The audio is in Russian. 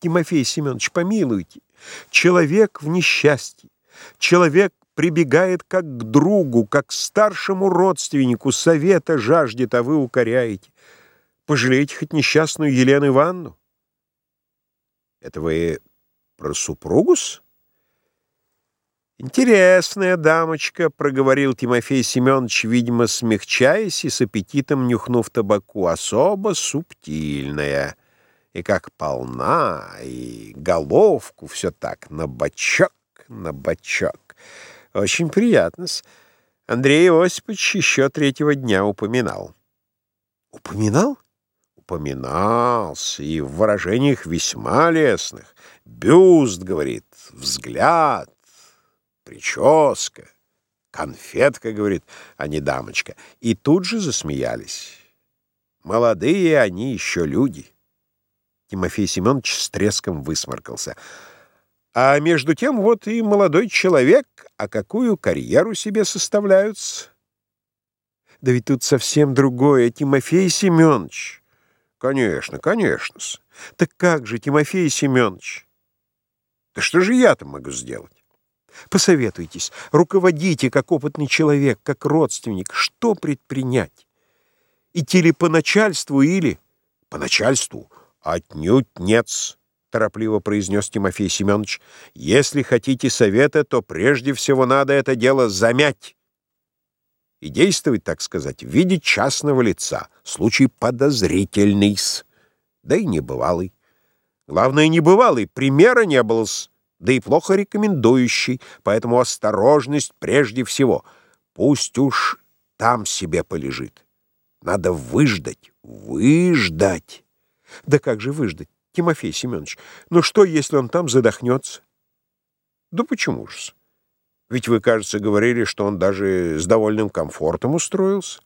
Тимофей Семенович, помилуйте. Человек в несчастье. Человек прибегает как к другу, как к старшему родственнику, совета жаждет, а вы укоряете. Пожалейте хоть несчастную Елену Ивановну. Это вы про супругус? «Интересная дамочка», — проговорил Тимофей Семенович, видимо, смягчаясь и с аппетитом нюхнув табаку, «особо субтильная, и как полна, и головку все так, на бочок, на бочок. Очень приятно-с. Андрей Осипович еще третьего дня упоминал». «Упоминал?» «Упоминался, и в выражениях весьма лестных. Бюст, — говорит, — взгляд» прическа, конфетка, говорит, а не дамочка. И тут же засмеялись. Молодые они еще люди. Тимофей Семенович с треском высморкался. А между тем вот и молодой человек, а какую карьеру себе составляются? Да ведь тут совсем другое, Тимофей Семенович. Конечно, конечно. Так как же, Тимофей Семенович? Да что же я-то могу сделать? Посоветуйтесь, руководите как опытный человек, как родственник, что предпринять? Идти ли по начальству или... По начальству? Отнюдь нет торопливо произнес Тимофей Семенович. Если хотите совета, то прежде всего надо это дело замять и действовать, так сказать, в виде частного лица. Случай подозрительный -с. да и небывалый. Главное, небывалый, примера не было -с да и плохо рекомендующий, поэтому осторожность прежде всего. Пусть уж там себе полежит. Надо выждать, выждать. Да как же выждать, Тимофей Семенович? Ну что, если он там задохнется? Да почему же? Ведь вы, кажется, говорили, что он даже с довольным комфортом устроился.